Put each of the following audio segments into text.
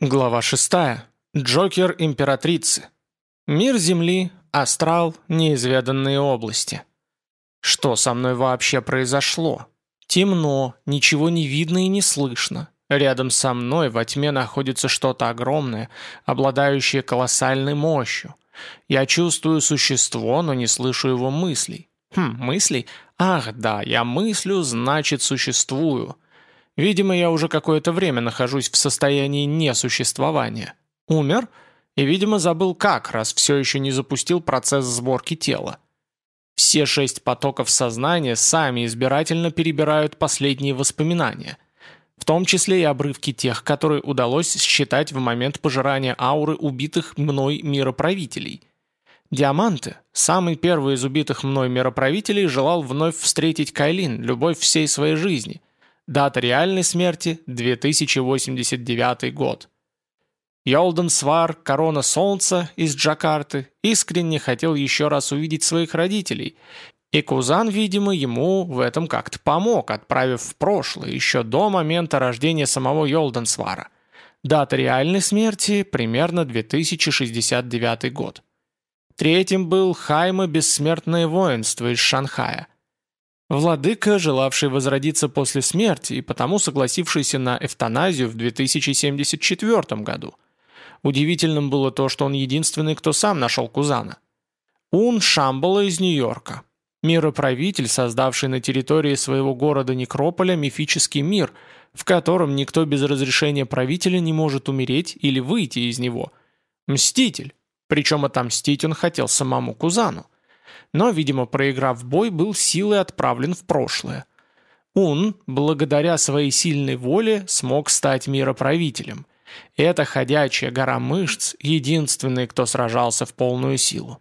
Глава 6. Джокер императрицы. Мир Земли, астрал, неизведанные области. Что со мной вообще произошло? Темно, ничего не видно и не слышно. Рядом со мной во тьме находится что-то огромное, обладающее колоссальной мощью. Я чувствую существо, но не слышу его мыслей. Хм, мыслей? Ах, да, я мыслю, значит существую. Видимо, я уже какое-то время нахожусь в состоянии несуществования. Умер? И, видимо, забыл как, раз все еще не запустил процесс сборки тела. Все шесть потоков сознания сами избирательно перебирают последние воспоминания. В том числе и обрывки тех, которые удалось считать в момент пожирания ауры убитых мной мироправителей. Диаманты, самый первый из убитых мной мироправителей, желал вновь встретить Кайлин, любовь всей своей жизни – Дата реальной смерти – 2089 год. Йолден Свар, корона солнца из Джакарты, искренне хотел еще раз увидеть своих родителей, и Кузан, видимо, ему в этом как-то помог, отправив в прошлое, еще до момента рождения самого Йолден Свара. Дата реальной смерти – примерно 2069 год. Третьим был Хайма Бессмертное воинство из Шанхая. Владыка, желавший возродиться после смерти и потому согласившийся на эвтаназию в 2074 году. Удивительным было то, что он единственный, кто сам нашел Кузана. Ун Шамбала из Нью-Йорка. Мироправитель, создавший на территории своего города Некрополя мифический мир, в котором никто без разрешения правителя не может умереть или выйти из него. Мститель. Причем отомстить он хотел самому Кузану но, видимо, проиграв бой, был силой отправлен в прошлое. Он, благодаря своей сильной воле, смог стать мироправителем. Это ходячая гора мышц, единственный, кто сражался в полную силу.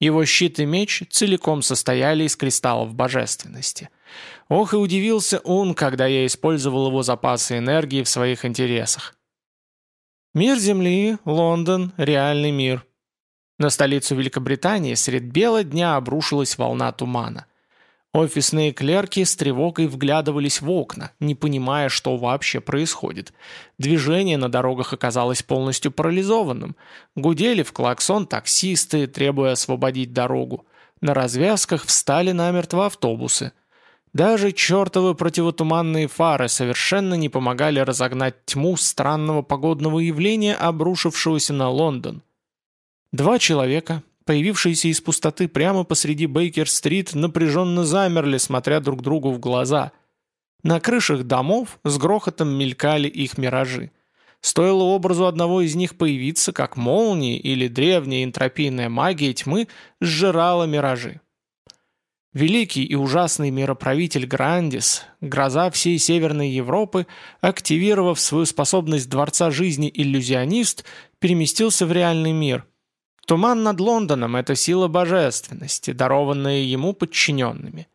Его щит и меч целиком состояли из кристаллов божественности. Ох и удивился он, когда я использовал его запасы энергии в своих интересах. Мир Земли, Лондон, реальный мир – на столицу Великобритании средь бела дня обрушилась волна тумана. Офисные клерки с тревогой вглядывались в окна, не понимая, что вообще происходит. Движение на дорогах оказалось полностью парализованным. Гудели в клаксон таксисты, требуя освободить дорогу. На развязках встали намертво автобусы. Даже чертовы противотуманные фары совершенно не помогали разогнать тьму странного погодного явления, обрушившегося на Лондон. Два человека, появившиеся из пустоты прямо посреди Бейкер-стрит, напряженно замерли, смотря друг другу в глаза. На крышах домов с грохотом мелькали их миражи. Стоило образу одного из них появиться, как молнии или древняя энтропийная магия тьмы сжирала миражи. Великий и ужасный мироправитель Грандис, гроза всей Северной Европы, активировав свою способность Дворца Жизни иллюзионист, переместился в реальный мир – Туман над Лондоном – это сила божественности, дарованная ему подчиненными.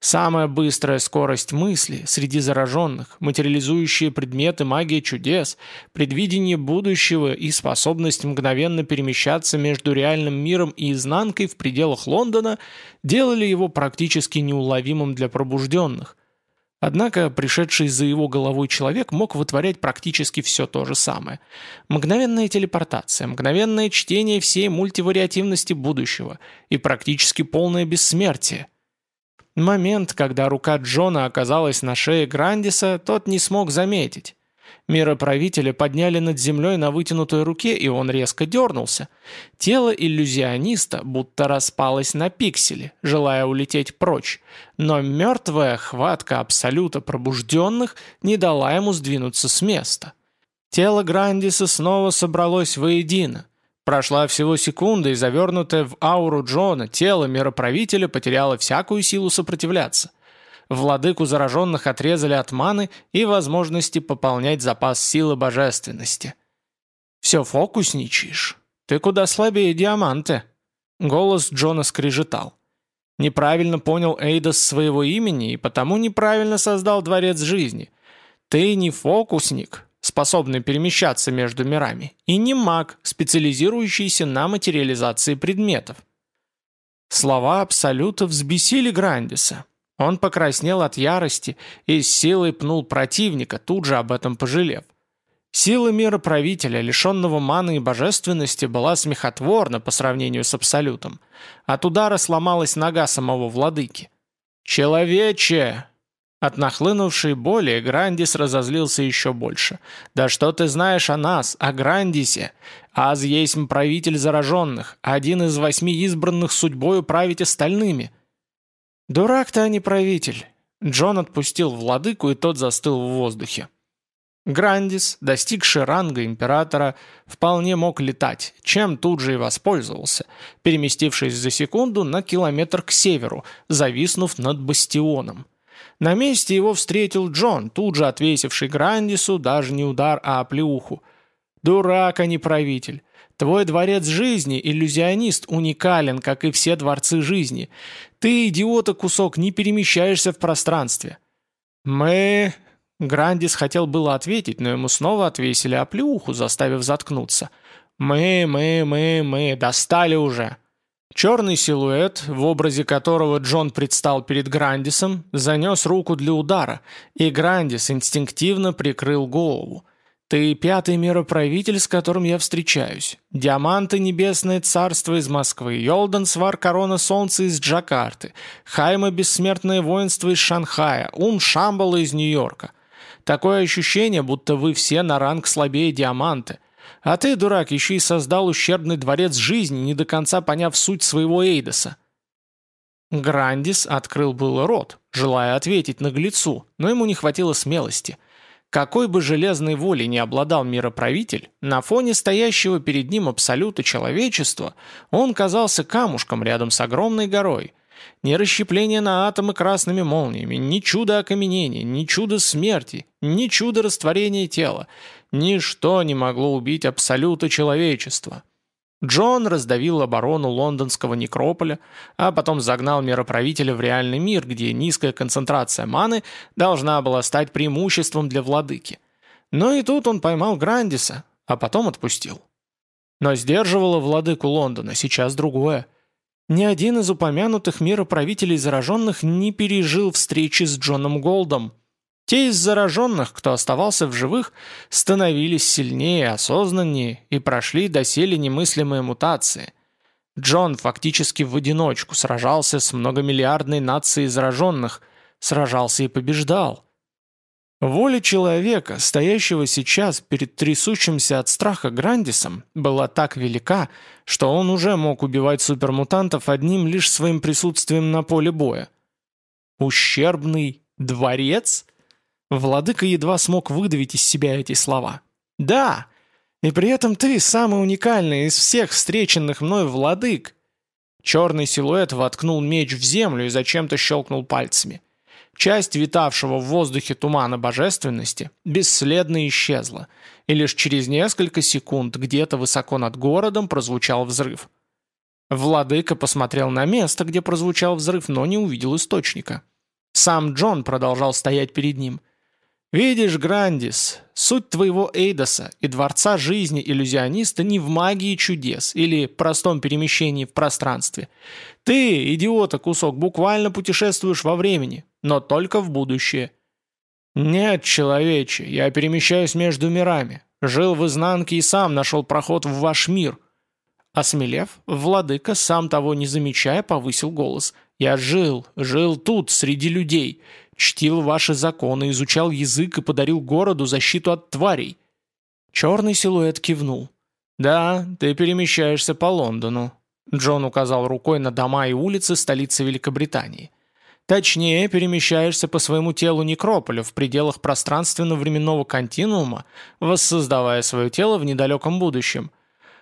Самая быстрая скорость мысли среди зараженных, материализующие предметы магии чудес, предвидение будущего и способность мгновенно перемещаться между реальным миром и изнанкой в пределах Лондона делали его практически неуловимым для пробужденных, Однако пришедший за его головой человек мог вытворять практически все то же самое. Мгновенная телепортация, мгновенное чтение всей мультивариативности будущего и практически полное бессмертие. Момент, когда рука Джона оказалась на шее Грандиса, тот не смог заметить. Мироправителя подняли над землей на вытянутой руке, и он резко дернулся. Тело иллюзиониста будто распалось на пиксели, желая улететь прочь, но мертвая хватка абсолюта пробужденных не дала ему сдвинуться с места. Тело Грандиса снова собралось воедино. Прошла всего секунда, и завернутое в ауру Джона тело мироправителя потеряло всякую силу сопротивляться. Владыку зараженных отрезали от маны и возможности пополнять запас силы божественности. «Все фокусничаешь? Ты куда слабее диаманты!» Голос Джона скрежетал. Неправильно понял Эйдос своего имени и потому неправильно создал дворец жизни. Ты не фокусник, способный перемещаться между мирами, и не маг, специализирующийся на материализации предметов. Слова Абсолюта взбесили Грандиса. Он покраснел от ярости и с силой пнул противника, тут же об этом пожалев. Сила мира правителя, лишенного маны и божественности, была смехотворна по сравнению с Абсолютом. От удара сломалась нога самого владыки. «Человече!» От нахлынувшей боли Грандис разозлился еще больше. «Да что ты знаешь о нас, о Грандисе? Аз есть правитель зараженных, один из восьми избранных судьбою править остальными». «Дурак ты, а не правитель!» Джон отпустил владыку, и тот застыл в воздухе. Грандис, достигший ранга императора, вполне мог летать, чем тут же и воспользовался, переместившись за секунду на километр к северу, зависнув над бастионом. На месте его встретил Джон, тут же отвесивший Грандису даже не удар, а оплеуху. «Дурак, а не правитель. Твой дворец жизни, иллюзионист, уникален, как и все дворцы жизни. Ты, идиота кусок, не перемещаешься в пространстве». «Мы...» Грандис хотел было ответить, но ему снова отвесили оплеуху, заставив заткнуться. «Мы, мы, мы, мы, достали уже!» Черный силуэт, в образе которого Джон предстал перед Грандисом, занес руку для удара, и Грандис инстинктивно прикрыл голову. «Ты пятый мироправитель, с которым я встречаюсь. Диаманты Небесное Царство из Москвы, Йолдан Свар Корона Солнца из Джакарты, Хайма Бессмертное Воинство из Шанхая, Ум Шамбала из Нью-Йорка. Такое ощущение, будто вы все на ранг слабее Диаманты. А ты, дурак, еще и создал ущербный дворец жизни, не до конца поняв суть своего Эйдоса». Грандис открыл было рот, желая ответить наглецу, но ему не хватило смелости. Какой бы железной волей не обладал мироправитель, на фоне стоящего перед ним абсолюта человечества он казался камушком рядом с огромной горой. Ни расщепление на атомы красными молниями, ни чудо окаменения, ни чудо смерти, ни чудо растворения тела — Ничто не могло убить абсолюта человечества. Джон раздавил оборону лондонского некрополя, а потом загнал мироправителя в реальный мир, где низкая концентрация маны должна была стать преимуществом для владыки. Но и тут он поймал Грандиса, а потом отпустил. Но сдерживало владыку Лондона сейчас другое. Ни один из упомянутых мироправителей зараженных не пережил встречи с Джоном Голдом – те из зараженных, кто оставался в живых, становились сильнее, осознаннее и прошли доселе немыслимые мутации. Джон фактически в одиночку сражался с многомиллиардной нацией зараженных, сражался и побеждал. Воля человека, стоящего сейчас перед трясущимся от страха Грандисом, была так велика, что он уже мог убивать супермутантов одним лишь своим присутствием на поле боя. Ущербный дворец – Владыка едва смог выдавить из себя эти слова. «Да! И при этом ты самый уникальный из всех встреченных мной владык!» Черный силуэт воткнул меч в землю и зачем-то щелкнул пальцами. Часть витавшего в воздухе тумана божественности бесследно исчезла, и лишь через несколько секунд где-то высоко над городом прозвучал взрыв. Владыка посмотрел на место, где прозвучал взрыв, но не увидел источника. Сам Джон продолжал стоять перед ним. «Видишь, Грандис, суть твоего Эйдоса и Дворца Жизни иллюзиониста не в магии чудес или простом перемещении в пространстве. Ты, идиота кусок, буквально путешествуешь во времени, но только в будущее». «Нет, человече, я перемещаюсь между мирами. Жил в изнанке и сам нашел проход в ваш мир». Осмелев, владыка, сам того не замечая, повысил голос. «Я жил, жил тут, среди людей» чтил ваши законы, изучал язык и подарил городу защиту от тварей». Черный силуэт кивнул. «Да, ты перемещаешься по Лондону», — Джон указал рукой на дома и улицы столицы Великобритании. «Точнее, перемещаешься по своему телу некрополя в пределах пространственно-временного континуума, воссоздавая свое тело в недалеком будущем.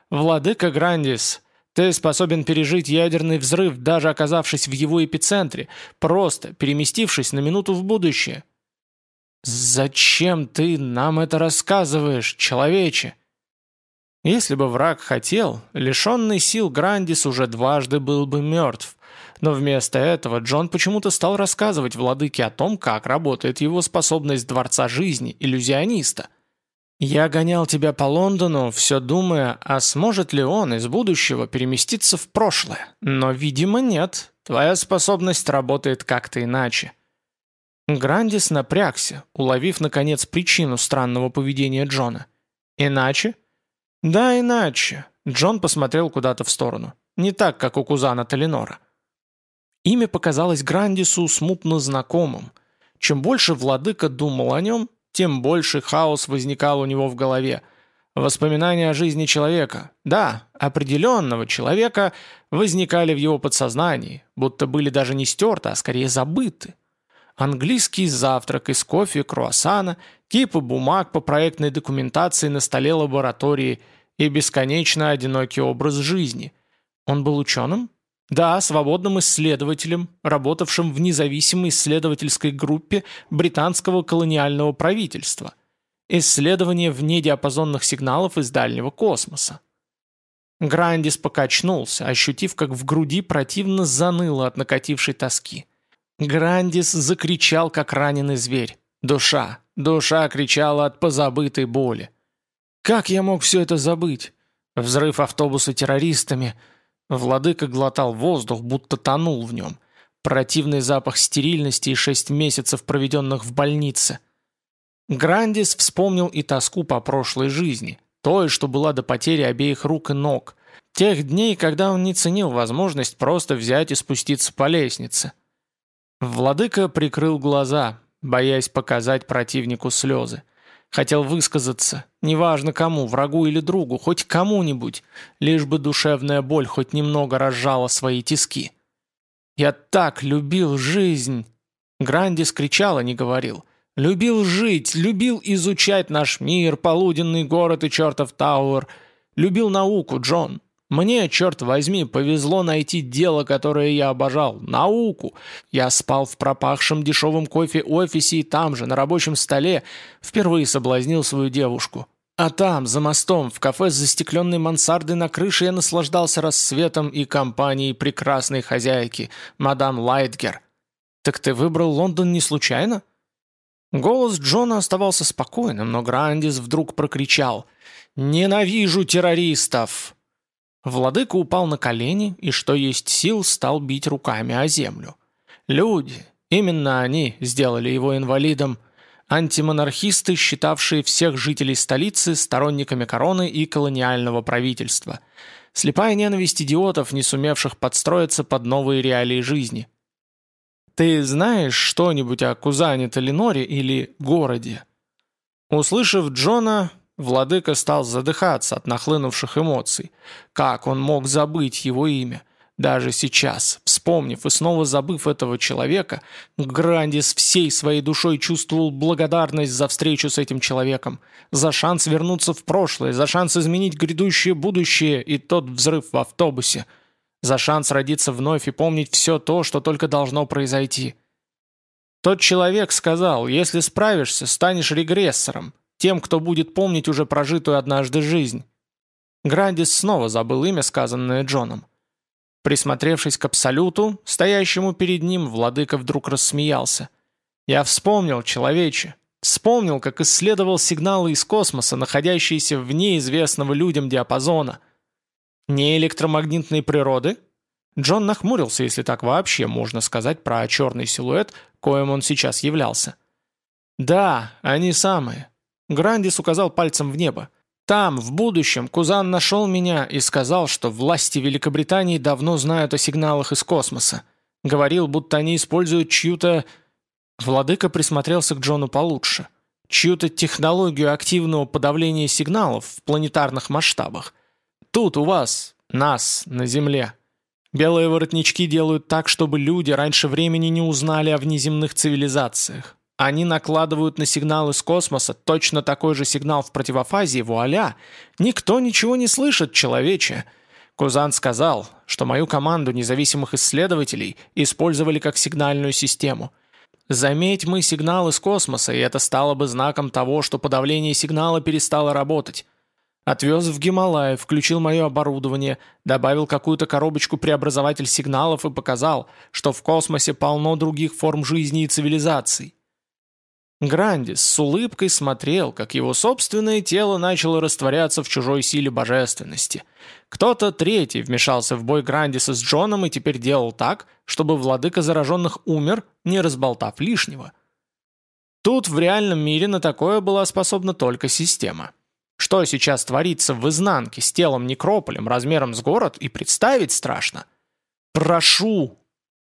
Владыка Грандис, ты способен пережить ядерный взрыв, даже оказавшись в его эпицентре, просто переместившись на минуту в будущее. «Зачем ты нам это рассказываешь, человече?» Если бы враг хотел, лишенный сил Грандис уже дважды был бы мертв. Но вместо этого Джон почему-то стал рассказывать владыке о том, как работает его способность Дворца Жизни, иллюзиониста. «Я гонял тебя по Лондону, все думая, а сможет ли он из будущего переместиться в прошлое? Но, видимо, нет. Твоя способность работает как-то иначе». Грандис напрягся, уловив, наконец, причину странного поведения Джона. Иначе? Да, иначе. Джон посмотрел куда-то в сторону. Не так, как у кузана Талинора. Имя показалось Грандису смутно знакомым. Чем больше владыка думал о нем, тем больше хаос возникал у него в голове. Воспоминания о жизни человека, да, определенного человека, возникали в его подсознании, будто были даже не стерты, а скорее забыты. Английский завтрак из кофе, круассана, кипы бумаг по проектной документации на столе лаборатории и бесконечно одинокий образ жизни. Он был ученым? Да, свободным исследователем, работавшим в независимой исследовательской группе британского колониального правительства. Исследование внедиапазонных сигналов из дальнего космоса. Грандис покачнулся, ощутив, как в груди противно заныло от накатившей тоски. Грандис закричал, как раненый зверь. Душа, душа кричала от позабытой боли. Как я мог все это забыть? Взрыв автобуса террористами – Владыка глотал воздух, будто тонул в нем. Противный запах стерильности и шесть месяцев, проведенных в больнице. Грандис вспомнил и тоску по прошлой жизни, той, что была до потери обеих рук и ног. Тех дней, когда он не ценил возможность просто взять и спуститься по лестнице. Владыка прикрыл глаза, боясь показать противнику слезы. Хотел высказаться, неважно кому, врагу или другу, хоть кому-нибудь, лишь бы душевная боль хоть немного разжала свои тиски. «Я так любил жизнь!» Грандис кричал, а не говорил. «Любил жить, любил изучать наш мир, полуденный город и чертов Тауэр. Любил науку, Джон. Мне, черт возьми, повезло найти дело, которое я обожал. Науку. Я спал в пропахшем дешевым кофе офисе и там же, на рабочем столе, впервые соблазнил свою девушку. А там, за мостом, в кафе с застекленной мансардой на крыше я наслаждался рассветом и компанией прекрасной хозяйки, мадам Лайтгер. «Так ты выбрал Лондон не случайно?» Голос Джона оставался спокойным, но Грандис вдруг прокричал «Ненавижу террористов!» Владыка упал на колени и, что есть сил, стал бить руками о землю. Люди, именно они сделали его инвалидом, антимонархисты, считавшие всех жителей столицы сторонниками короны и колониального правительства. Слепая ненависть идиотов, не сумевших подстроиться под новые реалии жизни. «Ты знаешь что-нибудь о Кузане Талиноре или городе?» Услышав Джона, Владыка стал задыхаться от нахлынувших эмоций. Как он мог забыть его имя? Даже сейчас, вспомнив и снова забыв этого человека, Грандис всей своей душой чувствовал благодарность за встречу с этим человеком, за шанс вернуться в прошлое, за шанс изменить грядущее будущее и тот взрыв в автобусе, за шанс родиться вновь и помнить все то, что только должно произойти. Тот человек сказал, если справишься, станешь регрессором, тем, кто будет помнить уже прожитую однажды жизнь. Грандис снова забыл имя, сказанное Джоном. Присмотревшись к Абсолюту, стоящему перед ним, владыка вдруг рассмеялся. «Я вспомнил, человече, вспомнил, как исследовал сигналы из космоса, находящиеся вне известного людям диапазона. Не электромагнитной природы?» Джон нахмурился, если так вообще можно сказать про черный силуэт, коим он сейчас являлся. «Да, они самые. Грандис указал пальцем в небо. «Там, в будущем, Кузан нашел меня и сказал, что власти Великобритании давно знают о сигналах из космоса. Говорил, будто они используют чью-то...» Владыка присмотрелся к Джону получше. «Чью-то технологию активного подавления сигналов в планетарных масштабах. Тут у вас, нас, на Земле. Белые воротнички делают так, чтобы люди раньше времени не узнали о внеземных цивилизациях. Они накладывают на сигнал из космоса точно такой же сигнал в противофазе, вуаля! Никто ничего не слышит, человече!» Кузан сказал, что мою команду независимых исследователей использовали как сигнальную систему. Заметь мы сигнал из космоса, и это стало бы знаком того, что подавление сигнала перестало работать. Отвез в Гималай, включил мое оборудование, добавил какую-то коробочку-преобразователь сигналов и показал, что в космосе полно других форм жизни и цивилизаций. Грандис с улыбкой смотрел, как его собственное тело начало растворяться в чужой силе божественности. Кто-то третий вмешался в бой Грандиса с Джоном и теперь делал так, чтобы владыка зараженных умер, не разболтав лишнего. Тут в реальном мире на такое была способна только система. Что сейчас творится в изнанке с телом некрополем размером с город и представить страшно. «Прошу!»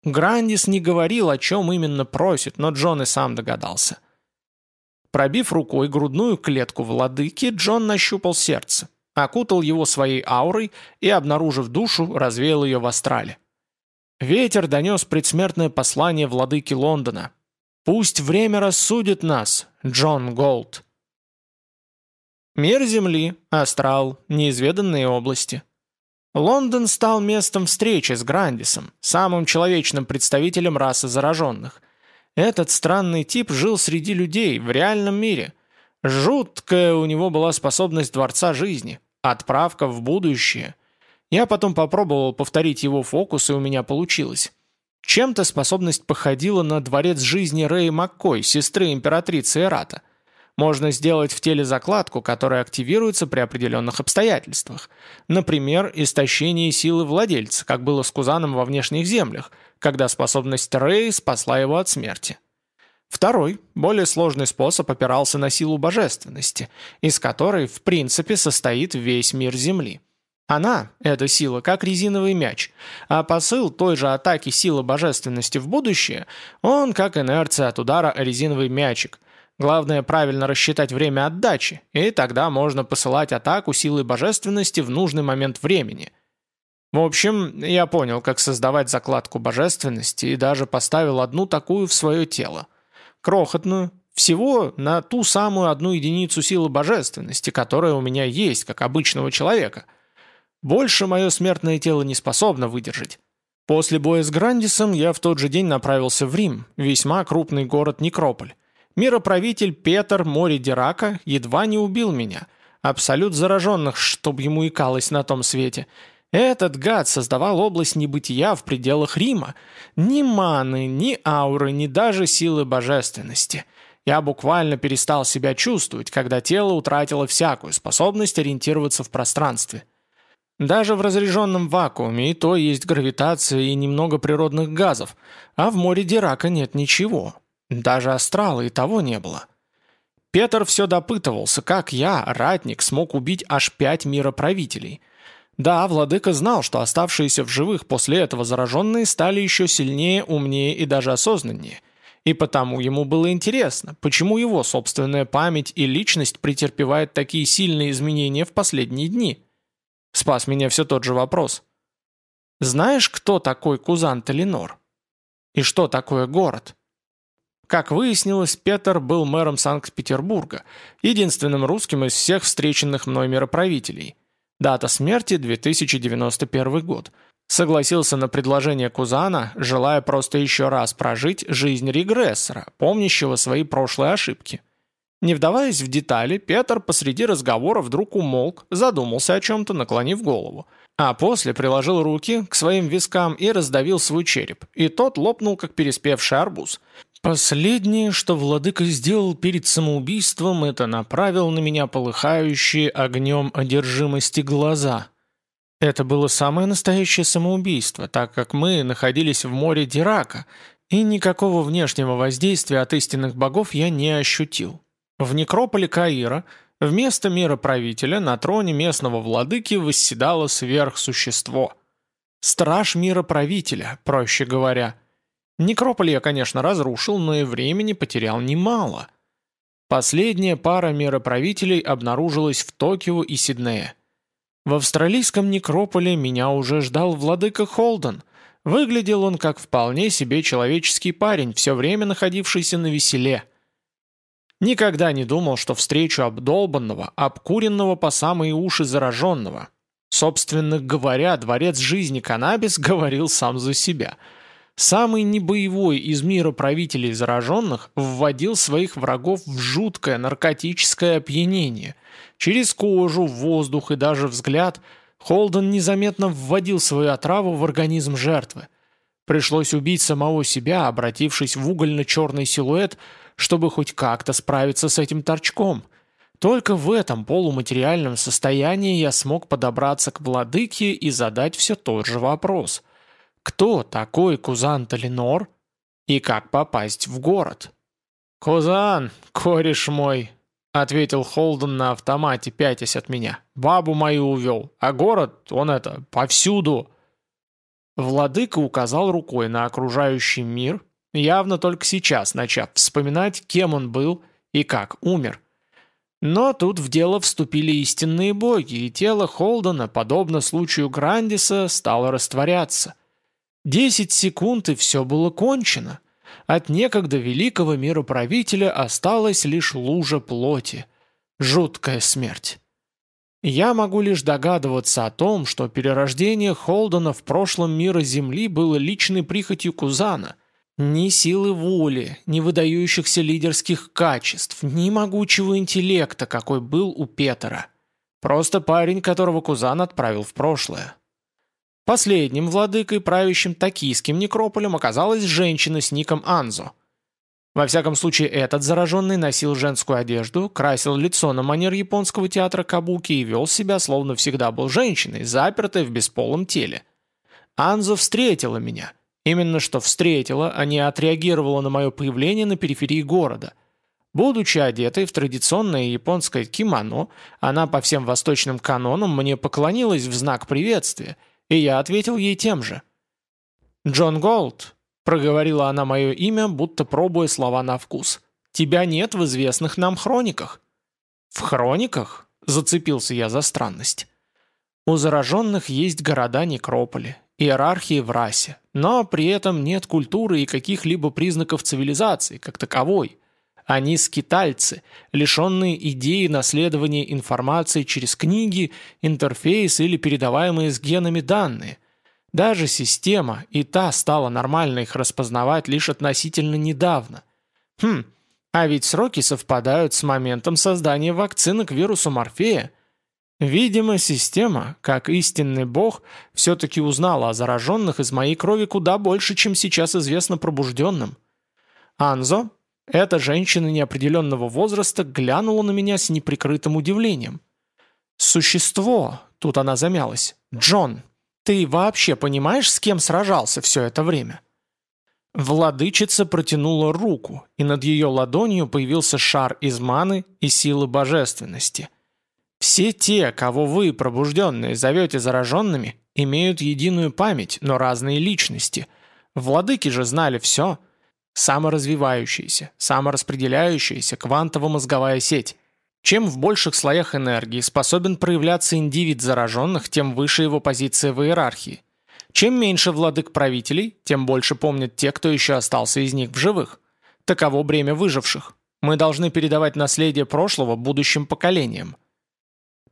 Грандис не говорил, о чем именно просит, но Джон и сам догадался. Пробив рукой грудную клетку владыки, Джон нащупал сердце, окутал его своей аурой и, обнаружив душу, развеял ее в астрале. Ветер донес предсмертное послание владыки Лондона. «Пусть время рассудит нас, Джон Голд». Мир Земли, астрал, неизведанные области. Лондон стал местом встречи с Грандисом, самым человечным представителем расы зараженных. Этот странный тип жил среди людей, в реальном мире. Жуткая у него была способность Дворца Жизни, отправка в будущее. Я потом попробовал повторить его фокус, и у меня получилось. Чем-то способность походила на Дворец Жизни Рэи Маккой, сестры императрицы Эрата. Можно сделать в теле закладку, которая активируется при определенных обстоятельствах. Например, истощение силы владельца, как было с Кузаном во внешних землях, когда способность Рэй спасла его от смерти. Второй, более сложный способ опирался на силу божественности, из которой, в принципе, состоит весь мир Земли. Она, эта сила, как резиновый мяч, а посыл той же атаки силы божественности в будущее, он как инерция от удара резиновый мячик – Главное правильно рассчитать время отдачи, и тогда можно посылать атаку силой божественности в нужный момент времени. В общем, я понял, как создавать закладку божественности и даже поставил одну такую в свое тело. Крохотную, всего на ту самую одну единицу силы божественности, которая у меня есть, как обычного человека. Больше мое смертное тело не способно выдержать. После боя с Грандисом я в тот же день направился в Рим, весьма крупный город Некрополь. Мироправитель Петр Мори Дирака едва не убил меня. Абсолют зараженных, чтоб ему икалось на том свете. Этот гад создавал область небытия в пределах Рима. Ни маны, ни ауры, ни даже силы божественности. Я буквально перестал себя чувствовать, когда тело утратило всякую способность ориентироваться в пространстве. Даже в разряженном вакууме и то есть гравитация и немного природных газов, а в море Дирака нет ничего. Даже астрала и того не было. Петр все допытывался, как я, ратник, смог убить аж пять мироправителей. Да, владыка знал, что оставшиеся в живых после этого зараженные стали еще сильнее, умнее и даже осознаннее. И потому ему было интересно, почему его собственная память и личность претерпевают такие сильные изменения в последние дни. Спас меня все тот же вопрос. Знаешь, кто такой Кузан Талинор? И что такое город? Как выяснилось, Петр был мэром Санкт-Петербурга, единственным русским из всех встреченных мной мироправителей. Дата смерти – 2091 год. Согласился на предложение Кузана, желая просто еще раз прожить жизнь регрессора, помнящего свои прошлые ошибки. Не вдаваясь в детали, Петр посреди разговора вдруг умолк, задумался о чем-то, наклонив голову. А после приложил руки к своим вискам и раздавил свой череп, и тот лопнул, как переспевший арбуз. Последнее, что владыка сделал перед самоубийством, это направил на меня полыхающие огнем одержимости глаза. Это было самое настоящее самоубийство, так как мы находились в море Дирака, и никакого внешнего воздействия от истинных богов я не ощутил. В некрополе Каира вместо мира правителя на троне местного владыки восседало сверхсущество. Страж мира правителя, проще говоря – Некрополь я, конечно, разрушил, но и времени потерял немало. Последняя пара мироправителей обнаружилась в Токио и Сиднее. В австралийском некрополе меня уже ждал владыка Холден. Выглядел он как вполне себе человеческий парень, все время находившийся на веселе. Никогда не думал, что встречу обдолбанного, обкуренного по самые уши зараженного. Собственно говоря, дворец жизни Канабис говорил сам за себя – Самый небоевой из мира правителей зараженных вводил своих врагов в жуткое наркотическое опьянение. Через кожу, воздух и даже взгляд Холден незаметно вводил свою отраву в организм жертвы. Пришлось убить самого себя, обратившись в угольно-черный силуэт, чтобы хоть как-то справиться с этим торчком. Только в этом полуматериальном состоянии я смог подобраться к владыке и задать все тот же вопрос – кто такой Кузан Талинор и как попасть в город. «Кузан, кореш мой!» — ответил Холден на автомате, пятясь от меня. «Бабу мою увел, а город, он это, повсюду!» Владыка указал рукой на окружающий мир, явно только сейчас начав вспоминать, кем он был и как умер. Но тут в дело вступили истинные боги, и тело Холдена, подобно случаю Грандиса, стало растворяться. Десять секунд, и все было кончено — от некогда великого мироправителя осталась лишь лужа плоти. Жуткая смерть. Я могу лишь догадываться о том, что перерождение Холдена в прошлом мира Земли было личной прихотью Кузана. Ни силы воли, ни выдающихся лидерских качеств, ни могучего интеллекта, какой был у Петера. Просто парень, которого Кузан отправил в прошлое. Последним владыкой, правящим токийским некрополем, оказалась женщина с ником Анзо. Во всяком случае, этот зараженный носил женскую одежду, красил лицо на манер японского театра Кабуки и вел себя, словно всегда был женщиной, запертой в бесполом теле. Анзо встретила меня. Именно что встретила, а не отреагировала на мое появление на периферии города. Будучи одетой в традиционное японское кимоно, она по всем восточным канонам мне поклонилась в знак приветствия – и я ответил ей тем же. «Джон Голд», — проговорила она мое имя, будто пробуя слова на вкус, — «тебя нет в известных нам хрониках». «В хрониках?» — зацепился я за странность. «У зараженных есть города-некрополи, иерархии в расе, но при этом нет культуры и каких-либо признаков цивилизации, как таковой». Они скитальцы, лишенные идеи наследования информации через книги, интерфейс или передаваемые с генами данные. Даже система и та стала нормально их распознавать лишь относительно недавно. Хм, а ведь сроки совпадают с моментом создания вакцины к вирусу Морфея. Видимо, система, как истинный бог, все-таки узнала о зараженных из моей крови куда больше, чем сейчас известно пробужденным. Анзо, эта женщина неопределенного возраста глянула на меня с неприкрытым удивлением. «Существо!» — тут она замялась. «Джон, ты вообще понимаешь, с кем сражался все это время?» Владычица протянула руку, и над ее ладонью появился шар из маны и силы божественности. «Все те, кого вы, пробужденные, зовете зараженными, имеют единую память, но разные личности. Владыки же знали все — Саморазвивающаяся, самораспределяющаяся квантово-мозговая сеть. Чем в больших слоях энергии способен проявляться индивид зараженных, тем выше его позиция в иерархии. Чем меньше владык-правителей, тем больше помнят те, кто еще остался из них в живых. Таково бремя выживших. Мы должны передавать наследие прошлого будущим поколениям.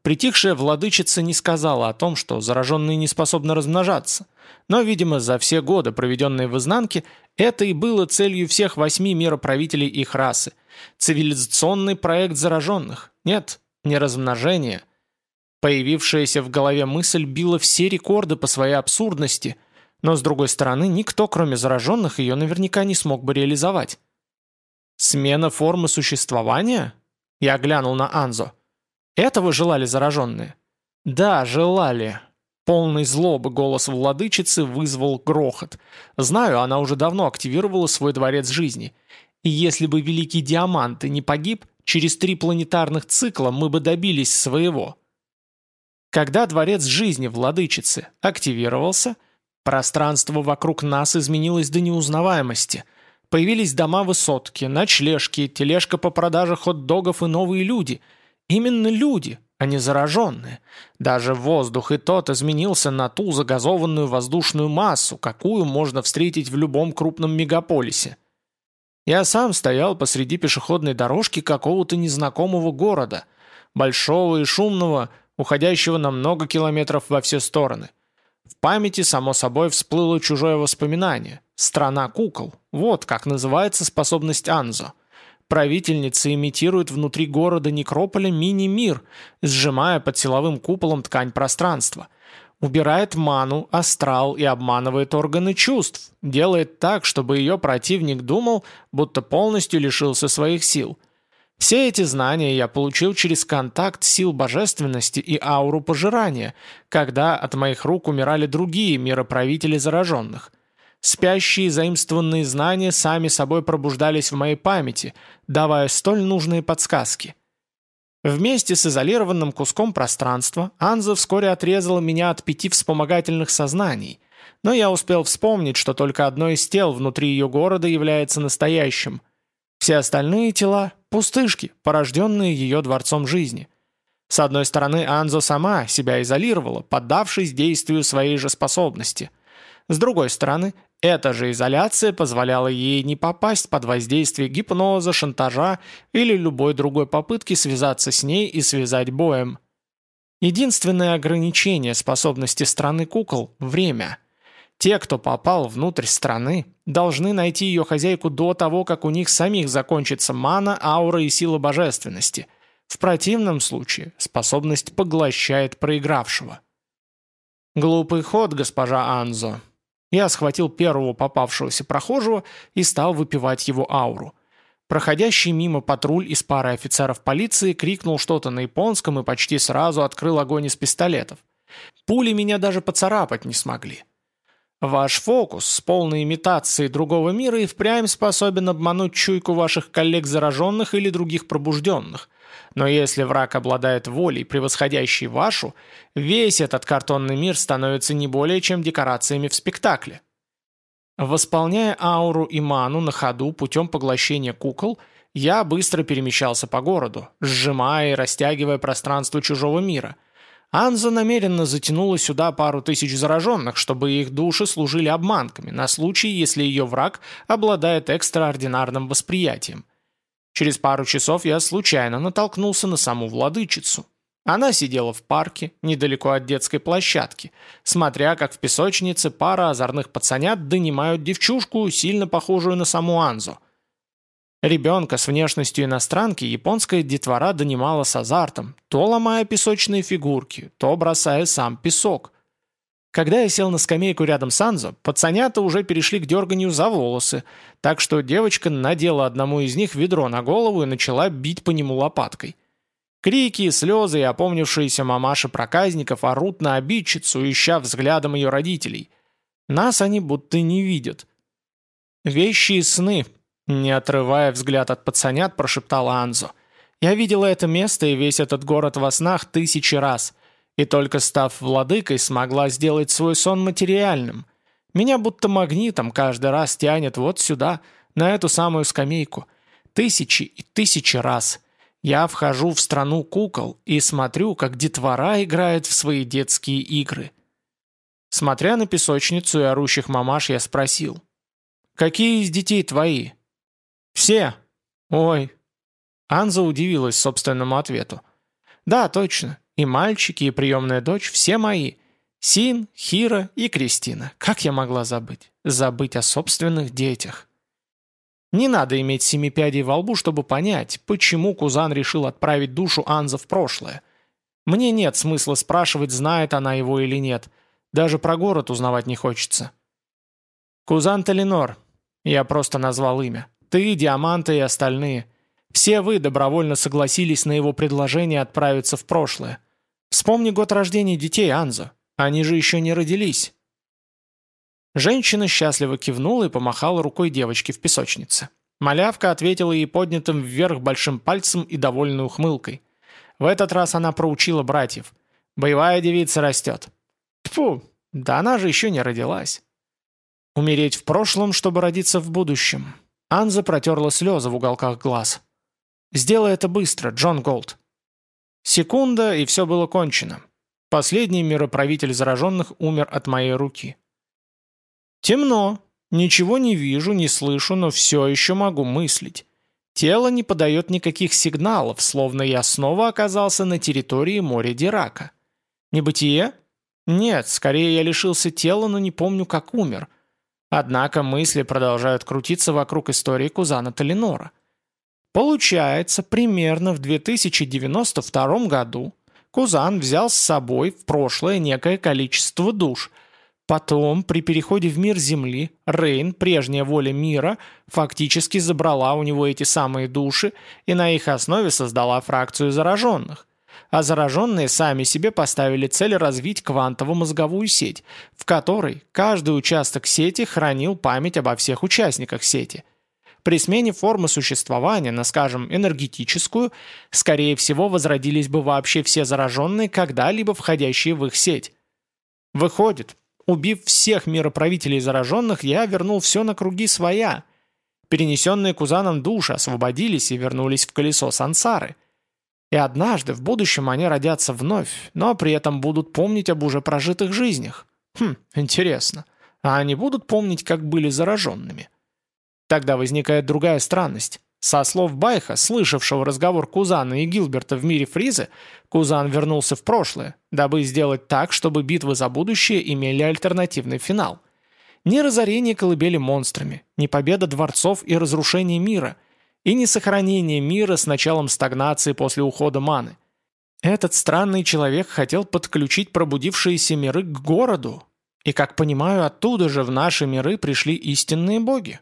Притихшая владычица не сказала о том, что зараженные не способны размножаться. Но, видимо, за все годы, проведенные в изнанке, это и было целью всех восьми мироправителей их расы. Цивилизационный проект зараженных. Нет, не размножение. Появившаяся в голове мысль била все рекорды по своей абсурдности, но, с другой стороны, никто, кроме зараженных, ее наверняка не смог бы реализовать. Смена формы существования? Я глянул на Анзо. Этого желали зараженные? Да, желали. Полный злобы голос владычицы вызвал грохот. Знаю, она уже давно активировала свой дворец жизни. И если бы Великий Диамант не погиб, через три планетарных цикла мы бы добились своего. Когда дворец жизни владычицы активировался, пространство вокруг нас изменилось до неузнаваемости. Появились дома-высотки, ночлежки, тележка по продаже хот-догов и новые люди – Именно люди, а не зараженные. Даже воздух и тот изменился на ту загазованную воздушную массу, какую можно встретить в любом крупном мегаполисе. Я сам стоял посреди пешеходной дорожки какого-то незнакомого города, большого и шумного, уходящего на много километров во все стороны. В памяти, само собой, всплыло чужое воспоминание. «Страна кукол». Вот как называется способность Анзо. Правительница имитирует внутри города Некрополя мини-мир, сжимая под силовым куполом ткань пространства. Убирает ману, астрал и обманывает органы чувств. Делает так, чтобы ее противник думал, будто полностью лишился своих сил. Все эти знания я получил через контакт сил божественности и ауру пожирания, когда от моих рук умирали другие мироправители зараженных. Спящие заимствованные знания сами собой пробуждались в моей памяти, давая столь нужные подсказки. Вместе с изолированным куском пространства Анза вскоре отрезала меня от пяти вспомогательных сознаний, но я успел вспомнить, что только одно из тел внутри ее города является настоящим. Все остальные тела – пустышки, порожденные ее дворцом жизни. С одной стороны, Анзо сама себя изолировала, поддавшись действию своей же способности. С другой стороны, эта же изоляция позволяла ей не попасть под воздействие гипноза, шантажа или любой другой попытки связаться с ней и связать боем. Единственное ограничение способности страны кукол – время. Те, кто попал внутрь страны, должны найти ее хозяйку до того, как у них самих закончится мана, аура и сила божественности. В противном случае способность поглощает проигравшего. Глупый ход, госпожа Анзо, я схватил первого попавшегося прохожего и стал выпивать его ауру. Проходящий мимо патруль из пары офицеров полиции крикнул что-то на японском и почти сразу открыл огонь из пистолетов. Пули меня даже поцарапать не смогли. Ваш фокус с полной имитацией другого мира и впрямь способен обмануть чуйку ваших коллег-зараженных или других пробужденных. Но если враг обладает волей, превосходящей вашу, весь этот картонный мир становится не более чем декорациями в спектакле. Восполняя ауру и ману на ходу путем поглощения кукол, я быстро перемещался по городу, сжимая и растягивая пространство чужого мира – Анза намеренно затянула сюда пару тысяч зараженных, чтобы их души служили обманками, на случай, если ее враг обладает экстраординарным восприятием. Через пару часов я случайно натолкнулся на саму владычицу. Она сидела в парке, недалеко от детской площадки, смотря, как в песочнице пара озорных пацанят донимают девчушку, сильно похожую на саму Анзу. Ребенка с внешностью иностранки японская детвора донимала с азартом, то ломая песочные фигурки, то бросая сам песок. Когда я сел на скамейку рядом с Анзо, пацанята уже перешли к дерганию за волосы, так что девочка надела одному из них ведро на голову и начала бить по нему лопаткой. Крики, слезы и опомнившиеся мамаши проказников орут на обидчицу, ища взглядом ее родителей. Нас они будто не видят. «Вещи и сны», не отрывая взгляд от пацанят, прошептала Анзо. «Я видела это место и весь этот город во снах тысячи раз, и только став владыкой, смогла сделать свой сон материальным. Меня будто магнитом каждый раз тянет вот сюда, на эту самую скамейку. Тысячи и тысячи раз. Я вхожу в страну кукол и смотрю, как детвора играет в свои детские игры». Смотря на песочницу и орущих мамаш, я спросил. «Какие из детей твои?» «Все!» «Ой!» Анза удивилась собственному ответу. «Да, точно. И мальчики, и приемная дочь, все мои. Син, Хира и Кристина. Как я могла забыть? Забыть о собственных детях». Не надо иметь семи пядей во лбу, чтобы понять, почему Кузан решил отправить душу Анза в прошлое. Мне нет смысла спрашивать, знает она его или нет. Даже про город узнавать не хочется. Кузан Талинор. Я просто назвал имя. Ты, Диаманта и остальные. Все вы добровольно согласились на его предложение отправиться в прошлое. Вспомни год рождения детей, Анзо. Они же еще не родились». Женщина счастливо кивнула и помахала рукой девочке в песочнице. Малявка ответила ей поднятым вверх большим пальцем и довольной ухмылкой. В этот раз она проучила братьев. «Боевая девица растет». Тьфу, да она же еще не родилась. Умереть в прошлом, чтобы родиться в будущем. Анза протерла слезы в уголках глаз. «Сделай это быстро, Джон Голд». Секунда, и все было кончено. Последний мироправитель зараженных умер от моей руки. Темно. Ничего не вижу, не слышу, но все еще могу мыслить. Тело не подает никаких сигналов, словно я снова оказался на территории моря Дирака. Небытие? Нет, скорее я лишился тела, но не помню, как умер. Однако мысли продолжают крутиться вокруг истории кузана Талинора. Получается, примерно в 2092 году Кузан взял с собой в прошлое некое количество душ. Потом, при переходе в мир Земли, Рейн, прежняя воля мира, фактически забрала у него эти самые души и на их основе создала фракцию зараженных а зараженные сами себе поставили цель развить квантово-мозговую сеть, в которой каждый участок сети хранил память обо всех участниках сети. При смене формы существования на, скажем, энергетическую, скорее всего, возродились бы вообще все зараженные, когда-либо входящие в их сеть. Выходит, убив всех мироправителей зараженных, я вернул все на круги своя. Перенесенные Кузаном души освободились и вернулись в колесо сансары. И однажды в будущем они родятся вновь, но при этом будут помнить об уже прожитых жизнях. Хм, интересно. А они будут помнить, как были зараженными? Тогда возникает другая странность. Со слов Байха, слышавшего разговор Кузана и Гилберта в мире Фриза, Кузан вернулся в прошлое, дабы сделать так, чтобы битвы за будущее имели альтернативный финал. Не разорение колыбели монстрами, не победа дворцов и разрушение мира, и не сохранение мира с началом стагнации после ухода маны. Этот странный человек хотел подключить пробудившиеся миры к городу, и, как понимаю, оттуда же в наши миры пришли истинные боги.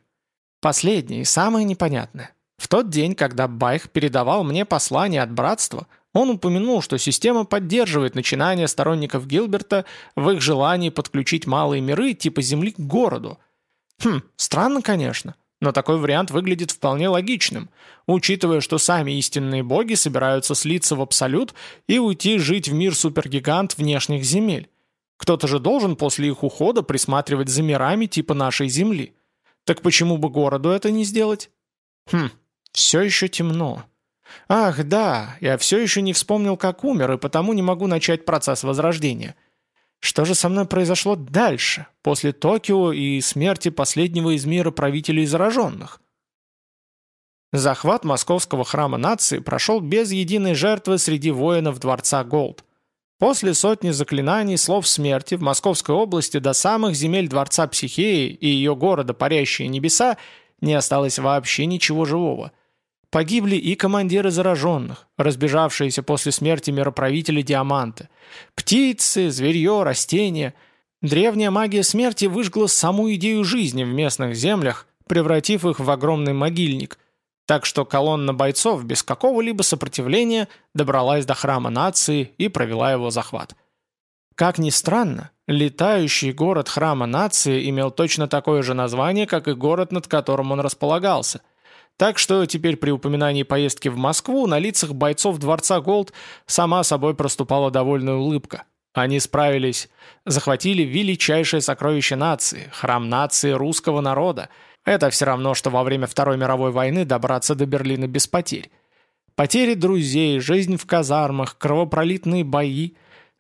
Последнее и самое непонятное. В тот день, когда Байх передавал мне послание от братства, он упомянул, что система поддерживает начинания сторонников Гилберта в их желании подключить малые миры типа Земли к городу. Хм, странно, конечно, но такой вариант выглядит вполне логичным, учитывая, что сами истинные боги собираются слиться в абсолют и уйти жить в мир супергигант внешних земель. Кто-то же должен после их ухода присматривать за мирами типа нашей Земли. Так почему бы городу это не сделать? Хм, все еще темно. Ах, да, я все еще не вспомнил, как умер, и потому не могу начать процесс возрождения. Что же со мной произошло дальше, после Токио и смерти последнего из мира правителей зараженных? Захват московского храма нации прошел без единой жертвы среди воинов дворца Голд. После сотни заклинаний, слов смерти в Московской области до самых земель Дворца Психеи и ее города Парящие Небеса не осталось вообще ничего живого. Погибли и командиры зараженных, разбежавшиеся после смерти мироправители Диаманты. Птицы, зверье, растения. Древняя магия смерти выжгла саму идею жизни в местных землях, превратив их в огромный могильник – так что колонна бойцов без какого-либо сопротивления добралась до храма нации и провела его захват. Как ни странно, летающий город храма нации имел точно такое же название, как и город, над которым он располагался. Так что теперь при упоминании поездки в Москву на лицах бойцов Дворца Голд сама собой проступала довольная улыбка. Они справились, захватили величайшее сокровище нации, храм нации русского народа, это все равно, что во время Второй мировой войны добраться до Берлина без потерь. Потери друзей, жизнь в казармах, кровопролитные бои.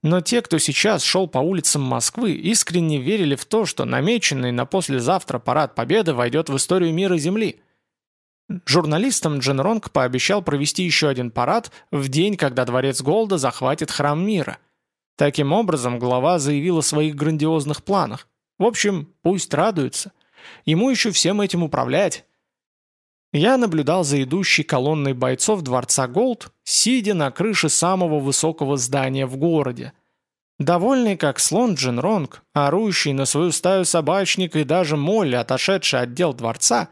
Но те, кто сейчас шел по улицам Москвы, искренне верили в то, что намеченный на послезавтра парад Победы войдет в историю мира Земли. Журналистам Джин Ронг пообещал провести еще один парад в день, когда Дворец Голда захватит Храм Мира. Таким образом, глава заявил о своих грандиозных планах. В общем, пусть радуются – Ему еще всем этим управлять. Я наблюдал за идущей колонной бойцов Дворца Голд, сидя на крыше самого высокого здания в городе. Довольный как слон Джин Ронг, орущий на свою стаю собачник и даже Молли, отошедший от дел дворца,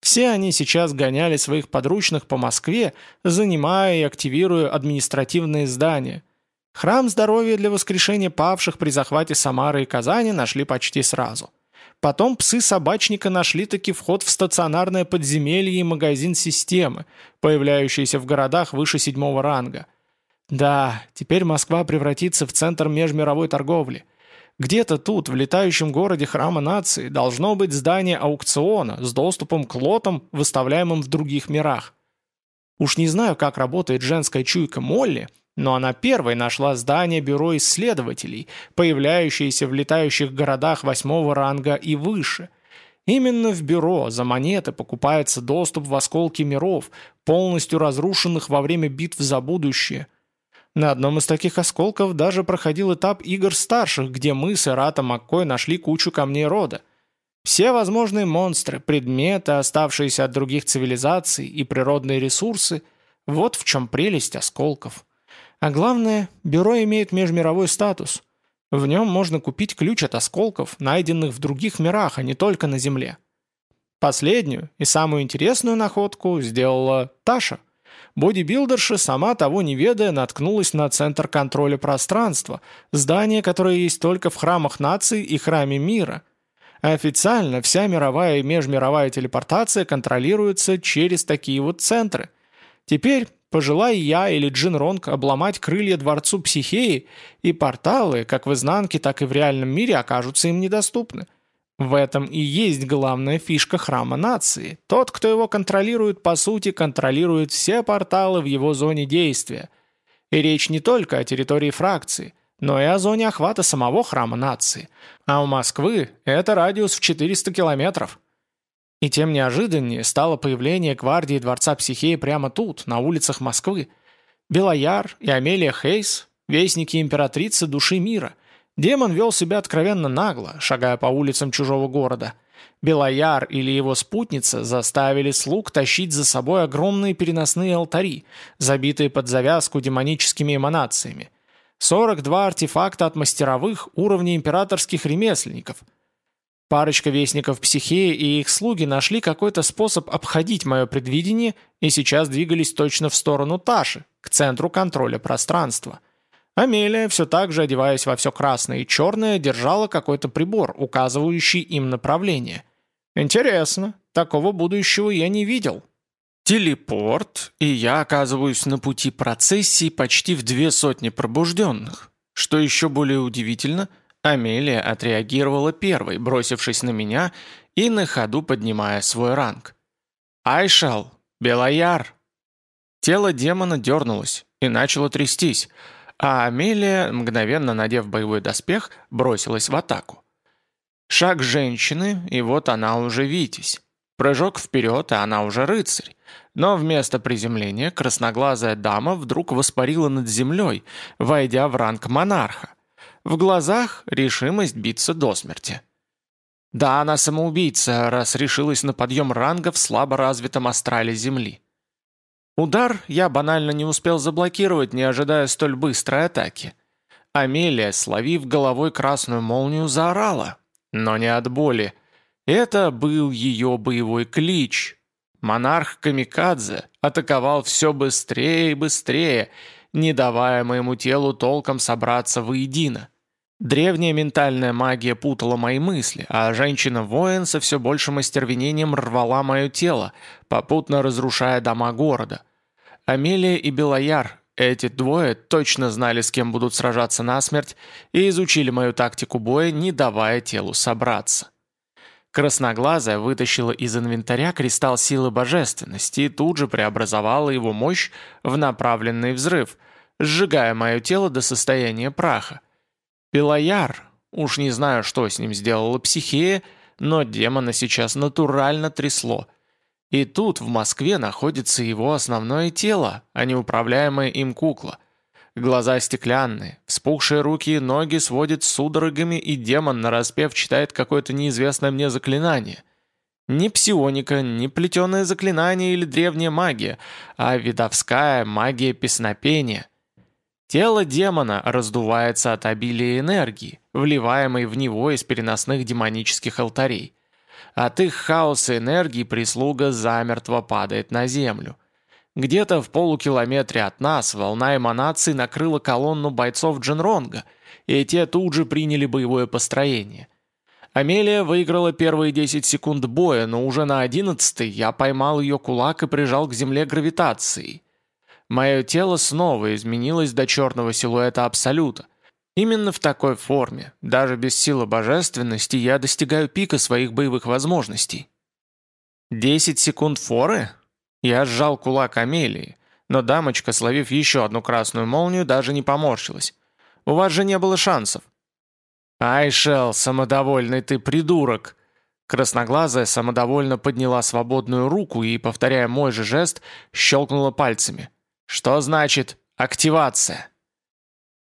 все они сейчас гоняли своих подручных по Москве, занимая и активируя административные здания. Храм здоровья для воскрешения павших при захвате Самары и Казани нашли почти сразу – Потом псы собачника нашли таки вход в стационарное подземелье и магазин системы, появляющийся в городах выше седьмого ранга. Да, теперь Москва превратится в центр межмировой торговли. Где-то тут, в летающем городе Храма Нации, должно быть здание аукциона с доступом к лотам, выставляемым в других мирах. Уж не знаю, как работает женская чуйка Молли, но она первой нашла здание Бюро исследователей, появляющееся в летающих городах восьмого ранга и выше. Именно в бюро за монеты покупается доступ в осколки миров, полностью разрушенных во время битв за будущее. На одном из таких осколков даже проходил этап игр старших, где мы с Эрата Маккой нашли кучу камней рода. Все возможные монстры, предметы, оставшиеся от других цивилизаций и природные ресурсы – вот в чем прелесть осколков. А главное, бюро имеет межмировой статус. В нем можно купить ключ от осколков, найденных в других мирах, а не только на Земле. Последнюю и самую интересную находку сделала Таша. Бодибилдерша, сама того не ведая, наткнулась на Центр контроля пространства, здание, которое есть только в храмах наций и храме мира. Официально вся мировая и межмировая телепортация контролируется через такие вот центры. Теперь, пожелай я или Джин Ронг обломать крылья Дворцу Психеи, и порталы, как в изнанке, так и в реальном мире, окажутся им недоступны. В этом и есть главная фишка Храма Нации. Тот, кто его контролирует, по сути, контролирует все порталы в его зоне действия. И речь не только о территории фракции – но и о зоне охвата самого храма нации. А у Москвы это радиус в 400 километров. И тем неожиданнее стало появление гвардии Дворца Психеи прямо тут, на улицах Москвы. Белояр и Амелия Хейс – вестники императрицы души мира. Демон вел себя откровенно нагло, шагая по улицам чужого города. Белояр или его спутница заставили слуг тащить за собой огромные переносные алтари, забитые под завязку демоническими эманациями – 42 артефакта от мастеровых уровня императорских ремесленников. Парочка вестников психеи и их слуги нашли какой-то способ обходить мое предвидение и сейчас двигались точно в сторону Таши, к центру контроля пространства. Амелия, все так же одеваясь во все красное и черное, держала какой-то прибор, указывающий им направление. Интересно, такого будущего я не видел. Телепорт, и я оказываюсь на пути процессии почти в две сотни пробужденных. Что еще более удивительно, Амелия отреагировала первой, бросившись на меня и на ходу поднимая свой ранг. «Айшал! Белояр!» Тело демона дернулось и начало трястись, а Амелия, мгновенно надев боевой доспех, бросилась в атаку. Шаг женщины, и вот она уже Витязь. Прыжок вперед, и она уже рыцарь. Но вместо приземления красноглазая дама вдруг воспарила над землей, войдя в ранг монарха. В глазах решимость биться до смерти. Да, она самоубийца, раз решилась на подъем ранга в слабо развитом астрале Земли. Удар я банально не успел заблокировать, не ожидая столь быстрой атаки. Амелия, словив головой красную молнию, заорала. Но не от боли. Это был ее боевой клич, Монарх Камикадзе атаковал все быстрее и быстрее, не давая моему телу толком собраться воедино. Древняя ментальная магия путала мои мысли, а женщина-воин со все большим остервенением рвала мое тело, попутно разрушая дома города. Амелия и Белояр, эти двое, точно знали, с кем будут сражаться насмерть, и изучили мою тактику боя, не давая телу собраться. Красноглазая вытащила из инвентаря кристалл силы божественности и тут же преобразовала его мощь в направленный взрыв, сжигая мое тело до состояния праха. Пилояр, уж не знаю, что с ним сделала психея, но демона сейчас натурально трясло. И тут в Москве находится его основное тело, а не управляемая им кукла – Глаза стеклянные, вспухшие руки и ноги сводит судорогами, и демон нараспев читает какое-то неизвестное мне заклинание. Не псионика, не плетеное заклинание или древняя магия, а видовская магия песнопения. Тело демона раздувается от обилия энергии, вливаемой в него из переносных демонических алтарей. От их хаоса энергии прислуга замертво падает на землю. Где-то в полукилометре от нас волна эманаций накрыла колонну бойцов Дженронга, и те тут же приняли боевое построение. Амелия выиграла первые 10 секунд боя, но уже на 11 я поймал ее кулак и прижал к земле гравитацией. Мое тело снова изменилось до черного силуэта Абсолюта. Именно в такой форме, даже без силы божественности, я достигаю пика своих боевых возможностей. 10 секунд форы? Я сжал кулак Амелии, но дамочка, словив еще одну красную молнию, даже не поморщилась. «У вас же не было шансов». «Айшел, самодовольный ты придурок!» Красноглазая самодовольно подняла свободную руку и, повторяя мой же жест, щелкнула пальцами. «Что значит активация?»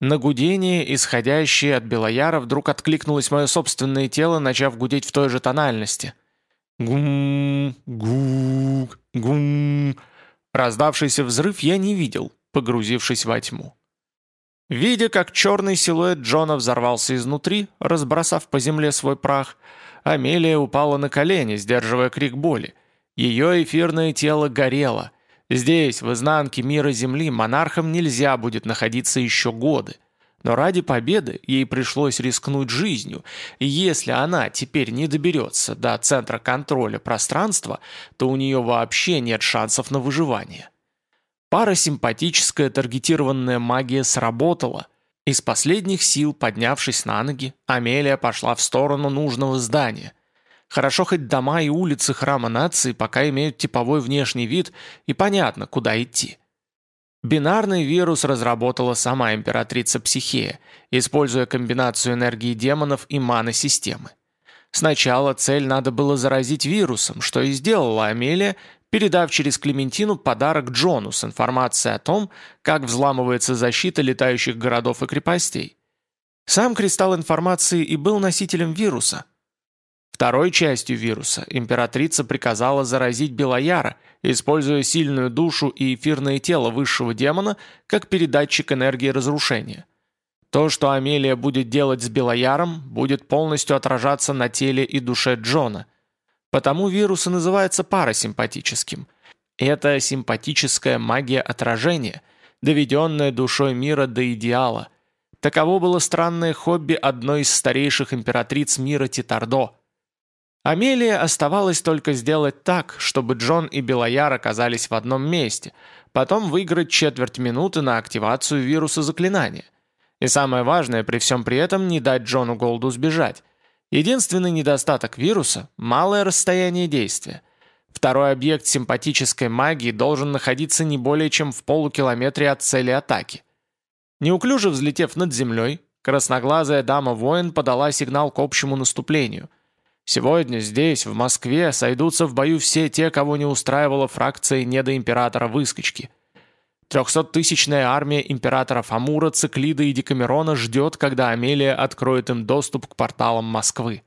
На гудение, исходящее от Белояра, вдруг откликнулось мое собственное тело, начав гудеть в той же тональности – Гум, гук, гум. Раздавшийся взрыв я не видел, погрузившись во тьму. Видя, как черный силуэт Джона взорвался изнутри, разбросав по земле свой прах, Амелия упала на колени, сдерживая крик боли. Ее эфирное тело горело. Здесь, в изнанке мира Земли, монархам нельзя будет находиться еще годы. Но ради победы ей пришлось рискнуть жизнью, и если она теперь не доберется до центра контроля пространства, то у нее вообще нет шансов на выживание. Парасимпатическая таргетированная магия сработала. Из последних сил, поднявшись на ноги, Амелия пошла в сторону нужного здания. Хорошо хоть дома и улицы храма нации пока имеют типовой внешний вид и понятно, куда идти. Бинарный вирус разработала сама императрица Психея, используя комбинацию энергии демонов и маны-системы. Сначала цель надо было заразить вирусом, что и сделала Амелия, передав через Клементину подарок Джону с информацией о том, как взламывается защита летающих городов и крепостей. Сам кристалл информации и был носителем вируса – Второй частью вируса императрица приказала заразить Белояра, используя сильную душу и эфирное тело высшего демона как передатчик энергии разрушения. То, что Амелия будет делать с Белояром, будет полностью отражаться на теле и душе Джона. Потому вирус и называется парасимпатическим. Это симпатическая магия отражения, доведенная душой мира до идеала. Таково было странное хобби одной из старейших императриц мира Титардо – Амелии оставалось только сделать так, чтобы Джон и Белояр оказались в одном месте, потом выиграть четверть минуты на активацию вируса заклинания. И самое важное, при всем при этом не дать Джону Голду сбежать. Единственный недостаток вируса – малое расстояние действия. Второй объект симпатической магии должен находиться не более чем в полукилометре от цели атаки. Неуклюже взлетев над землей, красноглазая дама-воин подала сигнал к общему наступлению – Сегодня здесь, в Москве, сойдутся в бою все те, кого не устраивала фракция недоимператора выскочки. Трехсоттысячная армия императоров Амура, Циклида и Декамерона ждет, когда Амелия откроет им доступ к порталам Москвы.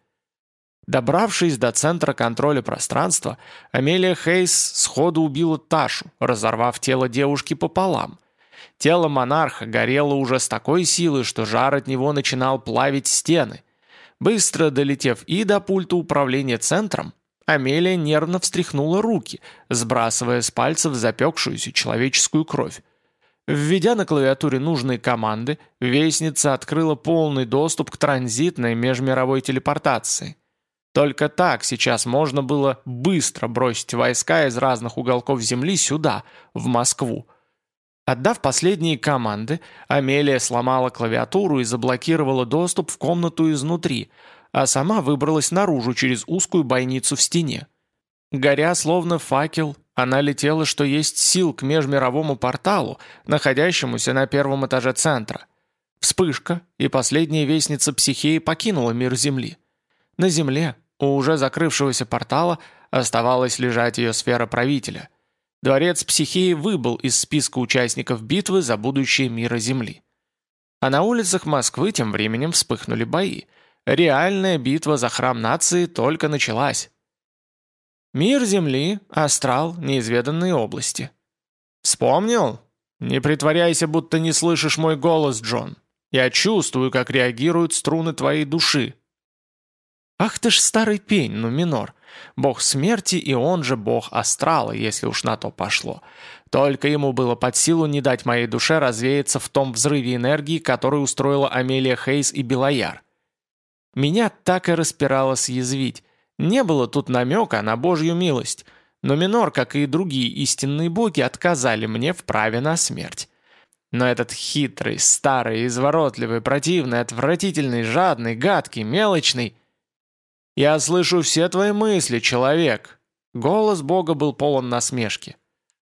Добравшись до центра контроля пространства, Амелия Хейс сходу убила Ташу, разорвав тело девушки пополам. Тело монарха горело уже с такой силой, что жар от него начинал плавить стены. Быстро долетев и до пульта управления центром, Амелия нервно встряхнула руки, сбрасывая с пальцев запекшуюся человеческую кровь. Введя на клавиатуре нужные команды, Вестница открыла полный доступ к транзитной межмировой телепортации. Только так сейчас можно было быстро бросить войска из разных уголков Земли сюда, в Москву, Отдав последние команды, Амелия сломала клавиатуру и заблокировала доступ в комнату изнутри, а сама выбралась наружу через узкую бойницу в стене. Горя словно факел, она летела, что есть сил к межмировому порталу, находящемуся на первом этаже центра. Вспышка, и последняя вестница психеи покинула мир Земли. На Земле, у уже закрывшегося портала, оставалась лежать ее сфера правителя – Дворец Психеи выбыл из списка участников битвы за будущее мира Земли. А на улицах Москвы тем временем вспыхнули бои. Реальная битва за храм нации только началась. Мир Земли, астрал, неизведанные области. Вспомнил? Не притворяйся, будто не слышишь мой голос, Джон. Я чувствую, как реагируют струны твоей души. Ах ты ж старый пень, ну минор. Бог смерти и он же бог астрала, если уж на то пошло. Только ему было под силу не дать моей душе развеяться в том взрыве энергии, который устроила Амелия Хейс и Белояр. Меня так и распирало съязвить. Не было тут намека на божью милость. Но Минор, как и другие истинные боги, отказали мне в праве на смерть. Но этот хитрый, старый, изворотливый, противный, отвратительный, жадный, гадкий, мелочный — «Я слышу все твои мысли, человек!» Голос Бога был полон насмешки.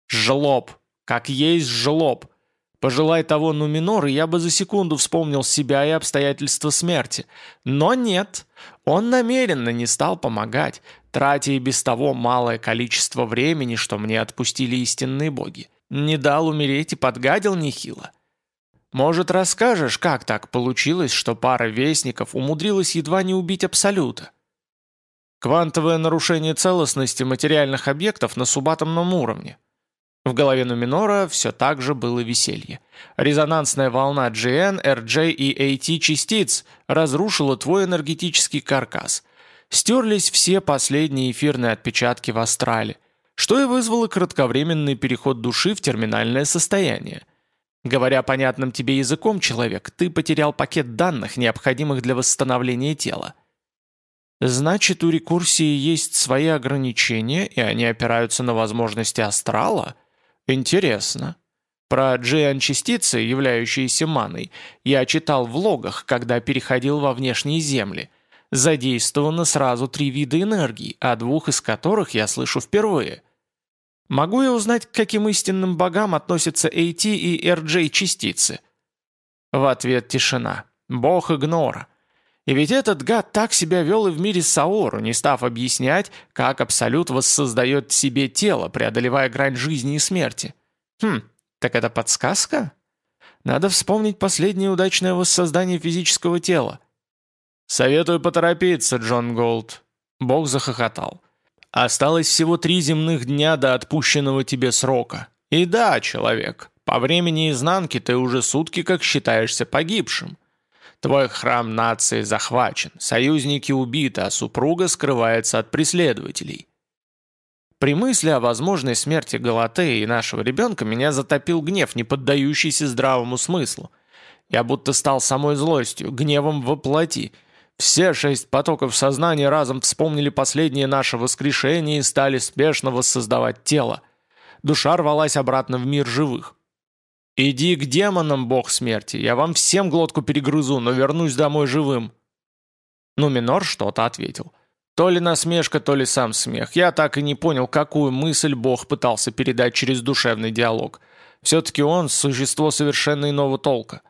«Жлоб! Как есть жлоб! Пожелай того Нуминор, и я бы за секунду вспомнил себя и обстоятельства смерти. Но нет, он намеренно не стал помогать, тратя и без того малое количество времени, что мне отпустили истинные боги. Не дал умереть и подгадил нехило. Может, расскажешь, как так получилось, что пара вестников умудрилась едва не убить Абсолюта? Квантовое нарушение целостности материальных объектов на субатомном уровне. В голове Нуминора все так же было веселье. Резонансная волна GN, RJ и AT частиц разрушила твой энергетический каркас. Стерлись все последние эфирные отпечатки в астрале, что и вызвало кратковременный переход души в терминальное состояние. Говоря понятным тебе языком, человек, ты потерял пакет данных, необходимых для восстановления тела. Значит, у рекурсии есть свои ограничения, и они опираются на возможности астрала? Интересно. Про джиан-частицы, являющиеся маной, я читал в логах, когда переходил во внешние земли. Задействовано сразу три вида энергии, о двух из которых я слышу впервые. Могу я узнать, к каким истинным богам относятся AT и RJ-частицы? В ответ тишина. Бог игнора. И ведь этот гад так себя вел и в мире Саору, не став объяснять, как Абсолют воссоздает себе тело, преодолевая грань жизни и смерти. Хм, так это подсказка? Надо вспомнить последнее удачное воссоздание физического тела. «Советую поторопиться, Джон Голд». Бог захохотал. «Осталось всего три земных дня до отпущенного тебе срока. И да, человек, по времени изнанки ты уже сутки как считаешься погибшим. Твой храм нации захвачен, союзники убиты, а супруга скрывается от преследователей. При мысли о возможной смерти Галатеи и нашего ребенка меня затопил гнев, не поддающийся здравому смыслу. Я будто стал самой злостью, гневом воплоти. Все шесть потоков сознания разом вспомнили последнее наше воскрешение и стали спешно воссоздавать тело. Душа рвалась обратно в мир живых. «Иди к демонам, бог смерти, я вам всем глотку перегрызу, но вернусь домой живым». Ну, Минор что-то ответил. То ли насмешка, то ли сам смех. Я так и не понял, какую мысль Бог пытался передать через душевный диалог. Все-таки он – существо совершенно иного толка.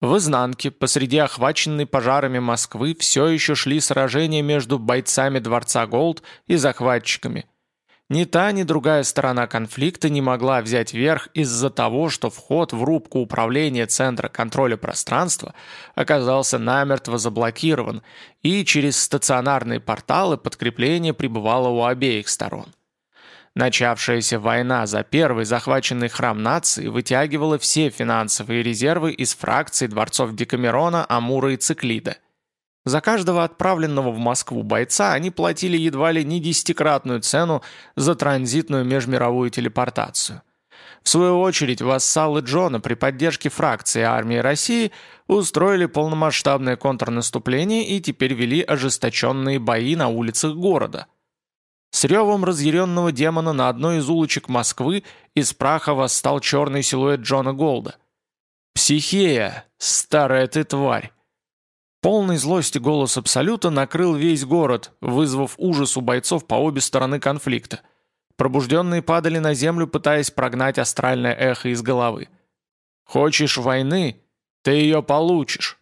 В изнанке, посреди охваченной пожарами Москвы, все еще шли сражения между бойцами Дворца Голд и захватчиками. Ни та, ни другая сторона конфликта не могла взять верх из-за того, что вход в рубку управления Центра контроля пространства оказался намертво заблокирован, и через стационарные порталы подкрепление пребывало у обеих сторон. Начавшаяся война за первый захваченный храм нации вытягивала все финансовые резервы из фракций дворцов Декамерона, Амура и Циклида – за каждого отправленного в Москву бойца они платили едва ли не десятикратную цену за транзитную межмировую телепортацию. В свою очередь, вассалы Джона при поддержке фракции армии России устроили полномасштабное контрнаступление и теперь вели ожесточенные бои на улицах города. С ревом разъяренного демона на одной из улочек Москвы из праха восстал черный силуэт Джона Голда. «Психея, старая ты тварь!» Полный злости голос Абсолюта накрыл весь город, вызвав ужас у бойцов по обе стороны конфликта. Пробужденные падали на землю, пытаясь прогнать астральное эхо из головы. «Хочешь войны? Ты ее получишь!»